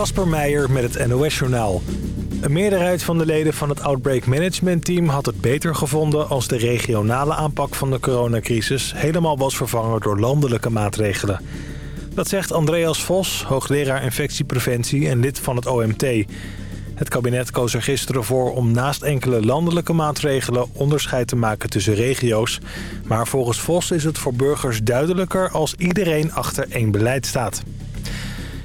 Kasper Meijer met het NOS-journaal. Een meerderheid van de leden van het Outbreak Management Team had het beter gevonden... als de regionale aanpak van de coronacrisis helemaal was vervangen door landelijke maatregelen. Dat zegt Andreas Vos, hoogleraar infectiepreventie en lid van het OMT. Het kabinet koos er gisteren voor om naast enkele landelijke maatregelen onderscheid te maken tussen regio's. Maar volgens Vos is het voor burgers duidelijker als iedereen achter één beleid staat.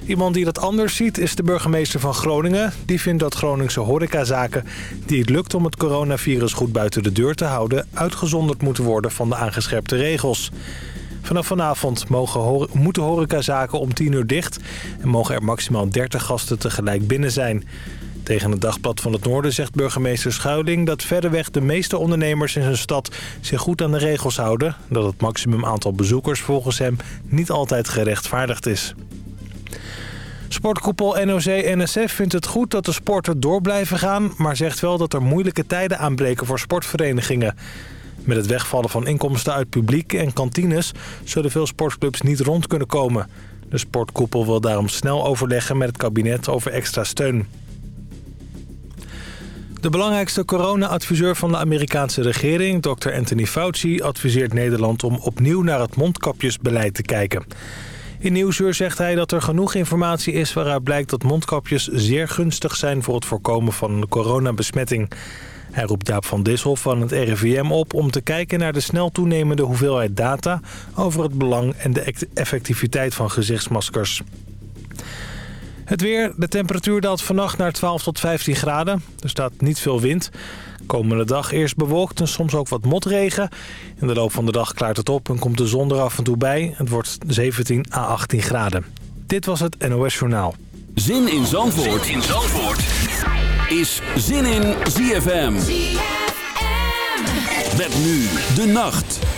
Iemand die dat anders ziet is de burgemeester van Groningen. Die vindt dat Groningse horecazaken die het lukt om het coronavirus goed buiten de deur te houden... uitgezonderd moeten worden van de aangescherpte regels. Vanaf vanavond mogen, moeten horecazaken om 10 uur dicht... en mogen er maximaal 30 gasten tegelijk binnen zijn. Tegen het Dagblad van het Noorden zegt burgemeester Schuiling... dat verreweg de meeste ondernemers in zijn stad zich goed aan de regels houden... dat het maximum aantal bezoekers volgens hem niet altijd gerechtvaardigd is. Sportkoepel NOC-NSF vindt het goed dat de sporten door blijven gaan... maar zegt wel dat er moeilijke tijden aanbreken voor sportverenigingen. Met het wegvallen van inkomsten uit publiek en kantines... zullen veel sportclubs niet rond kunnen komen. De sportkoepel wil daarom snel overleggen met het kabinet over extra steun. De belangrijkste corona-adviseur van de Amerikaanse regering, Dr. Anthony Fauci... adviseert Nederland om opnieuw naar het mondkapjesbeleid te kijken... In Nieuwsuur zegt hij dat er genoeg informatie is waaruit blijkt dat mondkapjes zeer gunstig zijn voor het voorkomen van een coronabesmetting. Hij roept Jaap van Dissel van het RIVM op om te kijken naar de snel toenemende hoeveelheid data over het belang en de effectiviteit van gezichtsmaskers. Het weer, de temperatuur daalt vannacht naar 12 tot 15 graden. Er staat niet veel wind. Komende dag eerst bewolkt en soms ook wat motregen. In de loop van de dag klaart het op en komt de zon er af en toe bij. Het wordt 17 à 18 graden. Dit was het NOS Journaal. Zin in Zandvoort, zin in Zandvoort. is Zin in ZFM. ZFM. Met nu de nacht.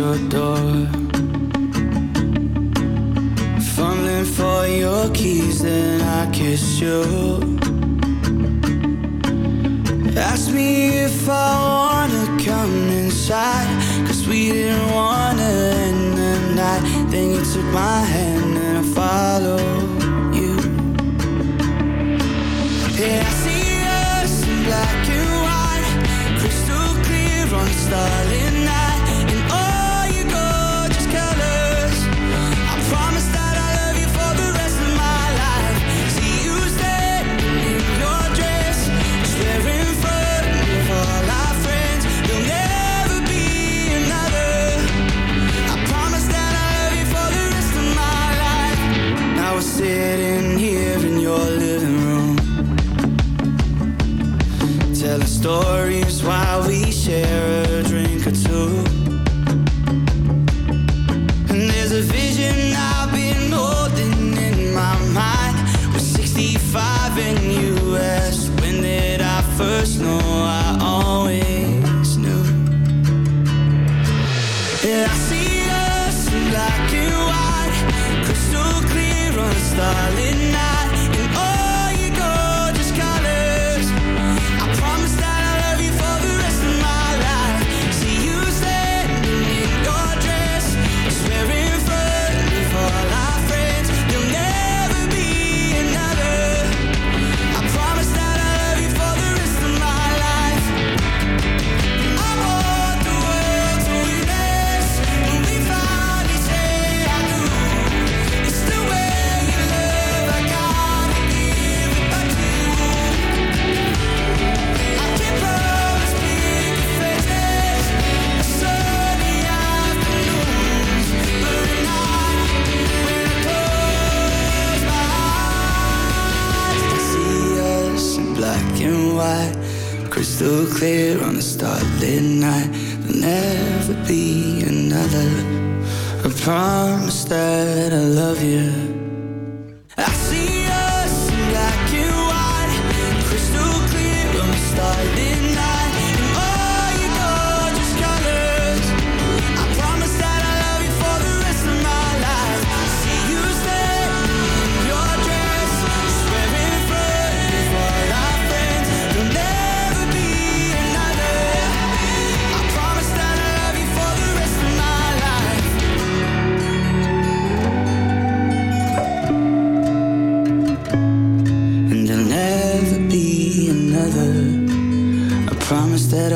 your door. Fumbling for your keys, then I kiss you.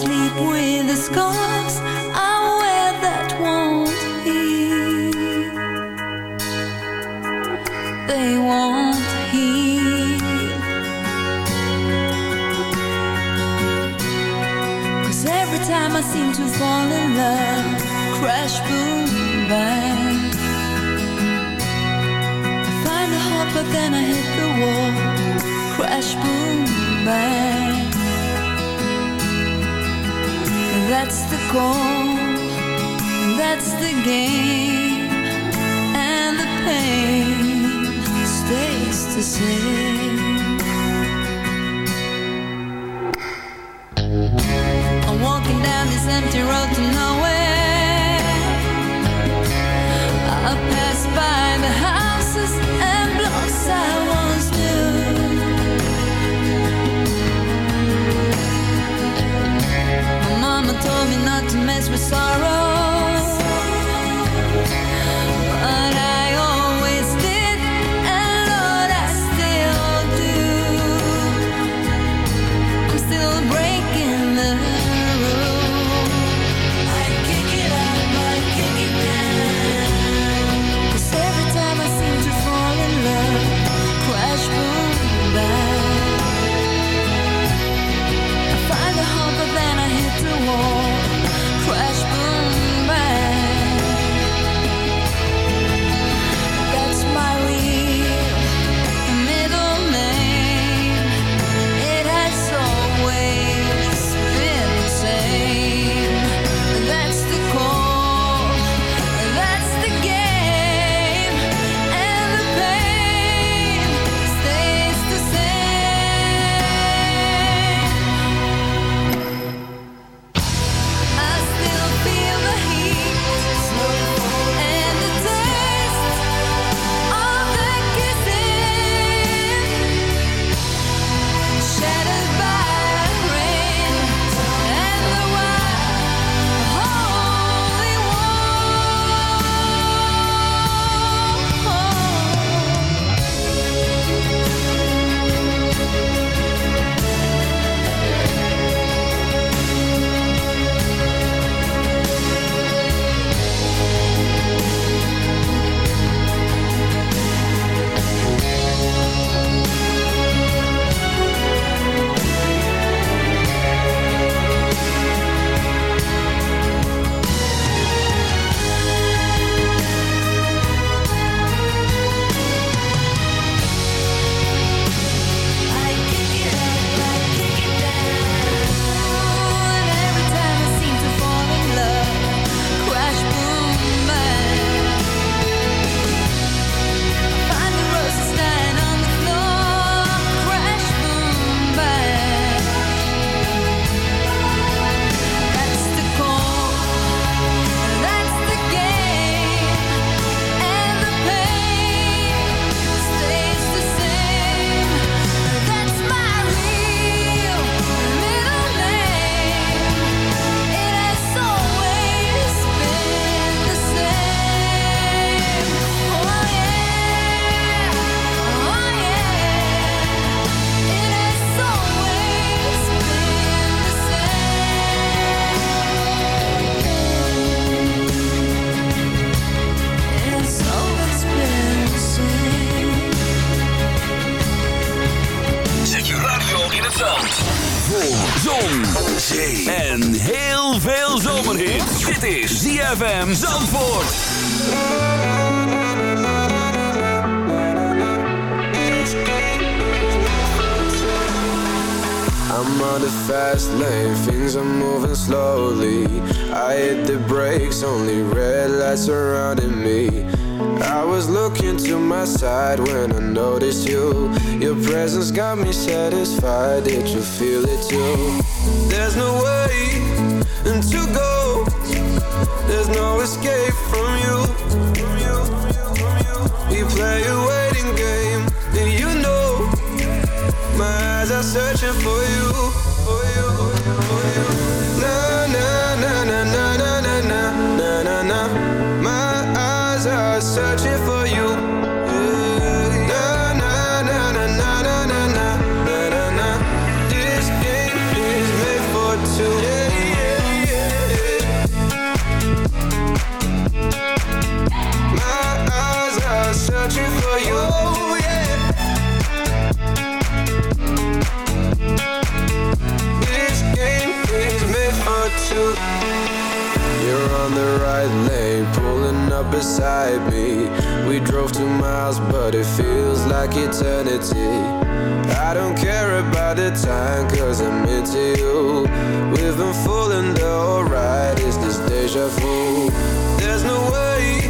sleep with the scars I wear that won't heal. They won't every time I seem to fall in love, crash, boom, bang. I find heart, but then I hit the wall, crash, boom, bang. That's the goal, that's the game, and the pain stays the same. Zee en heel veel zomerhit. Dit is ZFM Zandvoort. I'm on the fast lane, things are moving slowly. I hit the brakes, only red lights surrounding me. I was looking to my side when I noticed you. Your presence got me satisfied. Did you feel it too? There's no way to go. There's no escape from you. We play a waiting game, and you know my eyes are searching for you. Na na na na na na na na na na. My eyes are searching for you. Right lane, pulling up beside me. We drove two miles, but it feels like eternity. I don't care about the time, cause I'm into you. We've been fooling the ride, is this deja vu? There's no way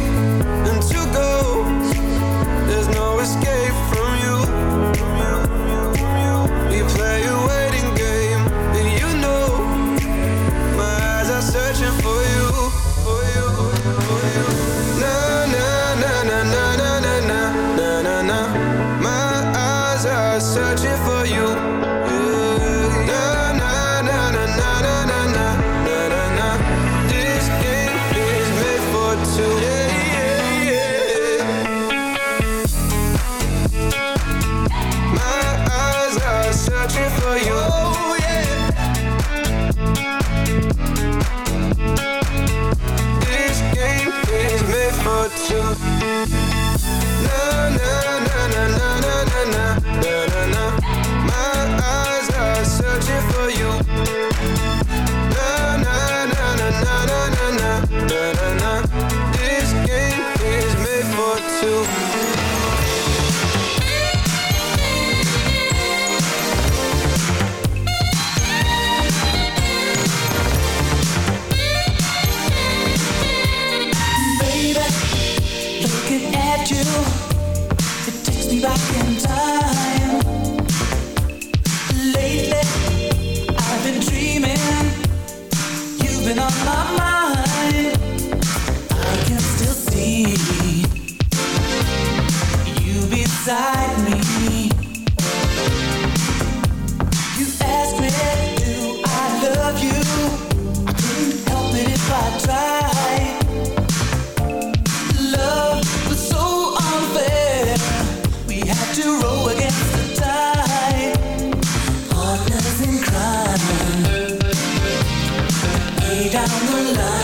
down the line.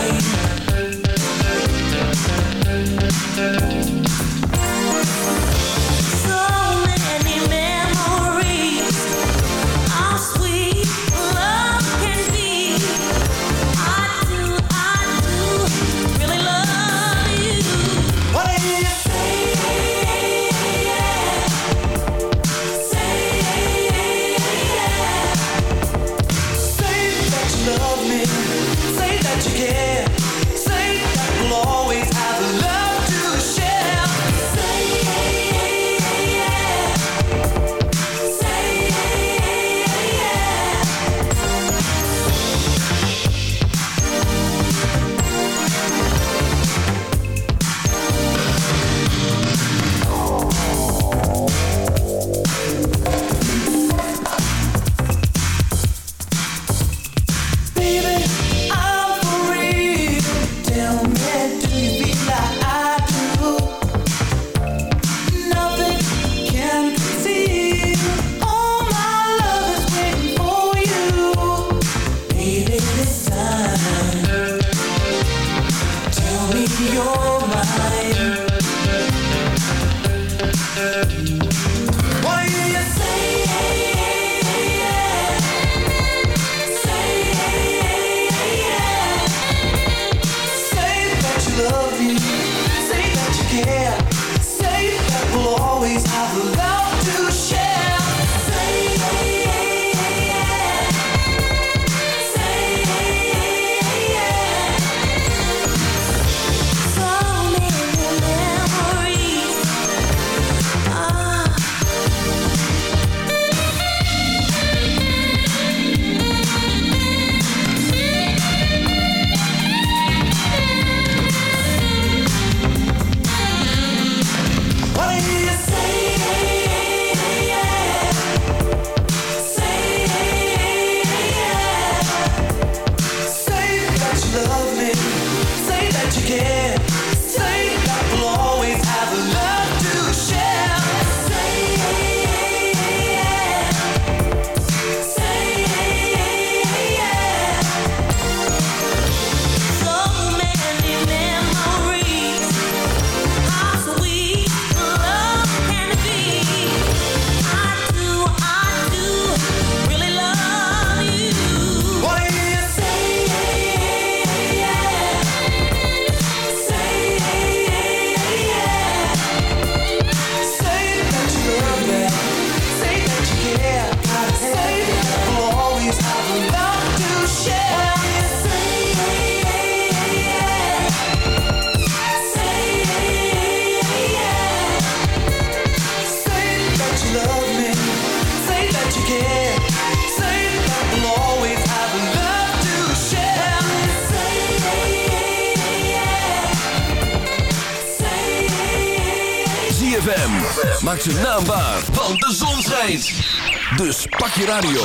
Je radio.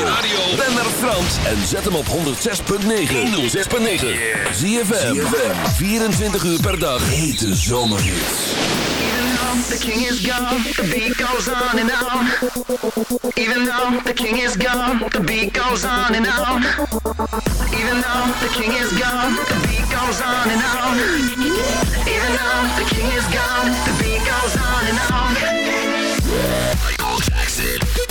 Ben naar Frans en zet hem op 106.9. 106.9. ZFM. 24 uur per dag. Hete zomerhits. The king is gone, the beat goes on and on. Even though the king is gone, the beat goes on and on. Even though the king is gone, the beat goes on and on. Even though the king is gone, the beat goes on and on. Michael Jackson.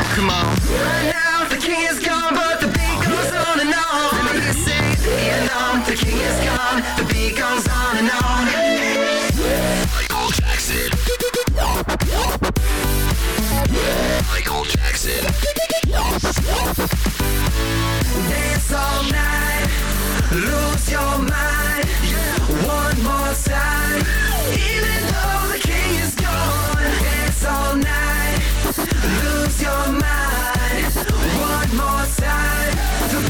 Come on, come on. Right now, the king is gone, but the beat goes on and on. Let me hear you say, even though the king is gone, the beat goes on and on. Michael Jackson. Michael Jackson. Dance all night, lose your mind. One more time, your mind. One more time,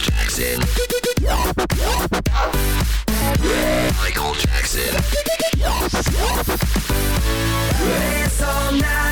Jackson. Michael Jackson. Dance all night,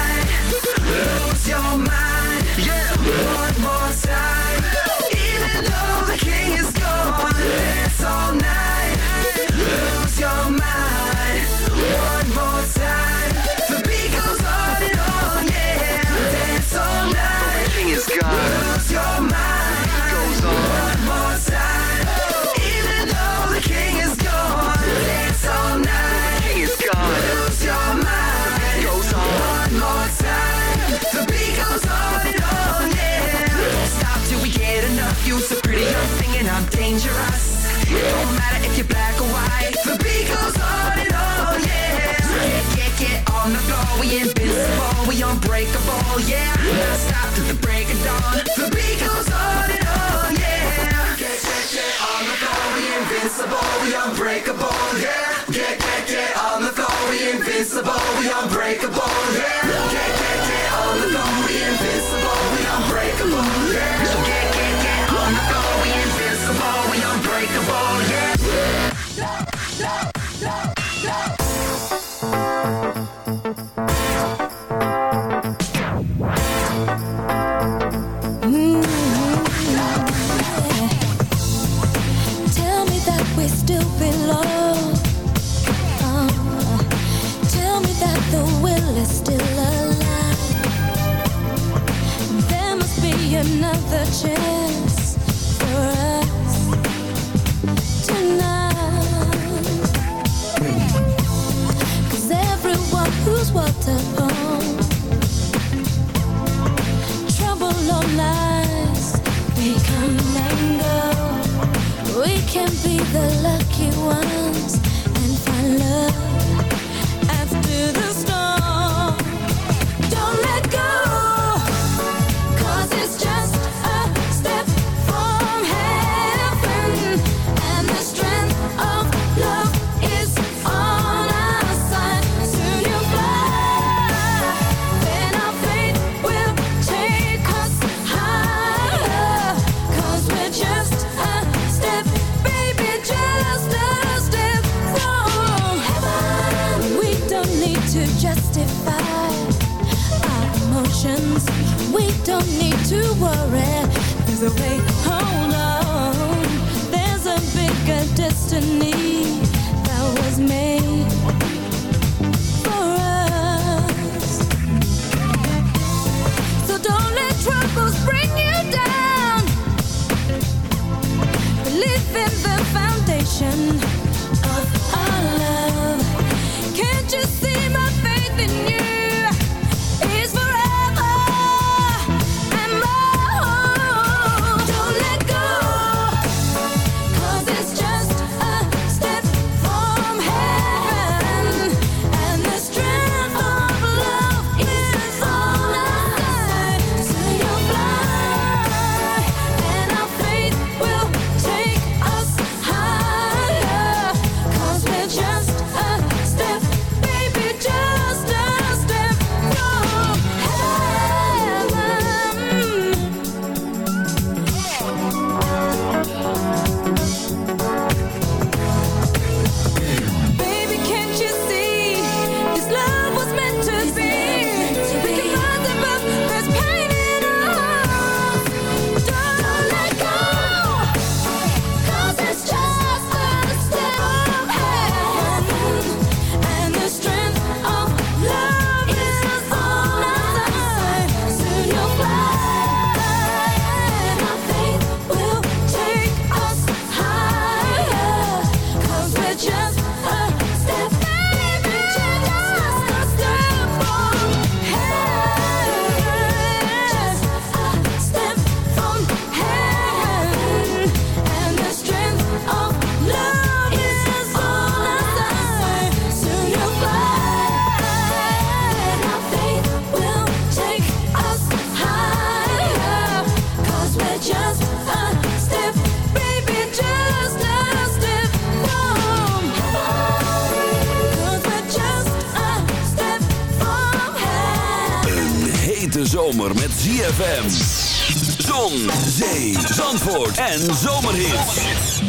yeah. The break of dawn. The beat goes on and on, yeah. Get, get, get on the floor. We invincible, we unbreakable, yeah. Get, get, get on the floor. We invincible, we unbreakable, yeah. ZFM. Zon, zee, zandvoort en zomerhits.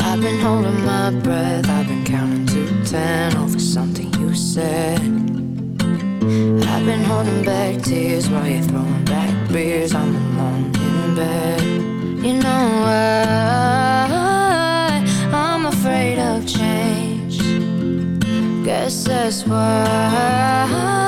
I've been holding my breath, I've been counting to ten over something you said. I've been holding back tears while you're throwing back beers, I'm alone You know why I'm afraid of change. Guess that's why.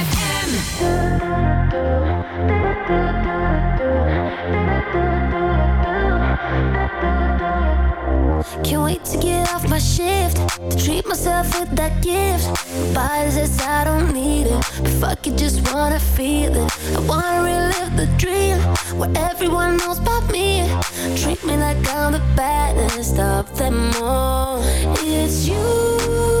Can't wait to get off my shift. To treat myself with that gift. Body says I don't need it. But fuck it, just wanna feel it. I wanna relive the dream Where everyone knows about me. Treat me like I'm the baddest of them all. It's you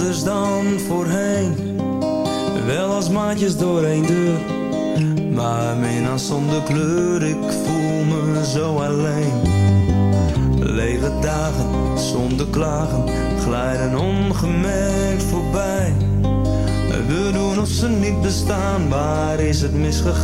anders dan voorheen. Wel als maatjes door één deur, maar mina zonder kleur, ik voel me zo alleen. Lege dagen, zonder klagen, glijden ongemerkt voorbij. We doen of ze niet bestaan, waar is het misgegaan?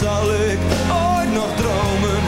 zal ik ooit nog dromen.